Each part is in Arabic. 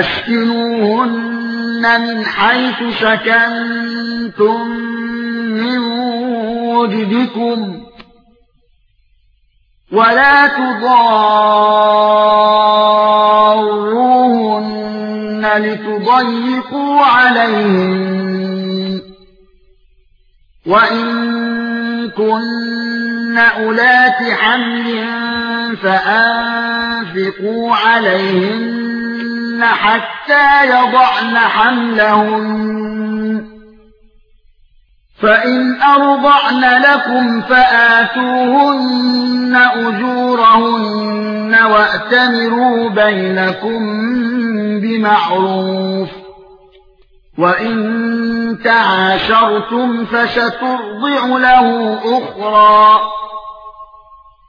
أسكنوهن من حيث سكنتم من وجدكم ولا تضاروهن لتضيقوا عليهن وإن كن أولات حمل فأنفقوا عليهن حتى يضعن حملهن. فإن أرضعن لكم فآتوهن أجورهن وأتمروا بينكم بمعروف. وإن تعاشرتم فسترضع له أخرى.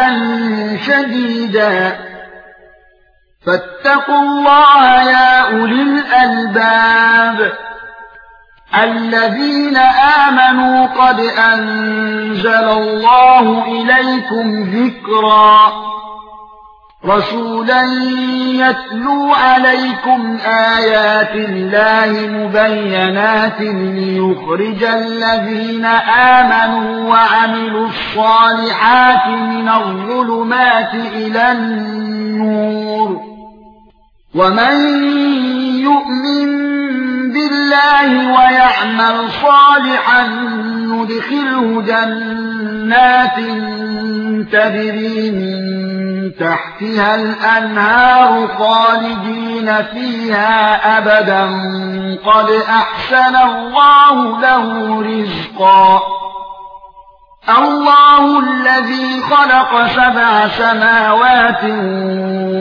عذابا شديدا. فاتقوا الله يا أولي الألباب. الذين آمنوا قد أنزل الله إليكم ذكرا. رسولا يتلو عليكم آيات الله مبينات ليخرج الذين آمنوا وعملوا الصالحات من الظلمات إلى النور ومن يؤمن بالله ويعمل صالحا ندخله جنات تجري من تحتها الأنهار خالدين فيها أبدا قد أحسن الله له رزقا. الله الذي خلق سبع سماوات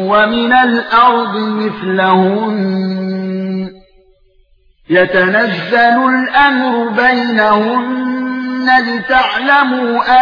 ومن الأرض مثلهن. يتنزل الأمر بينهن لتعلموا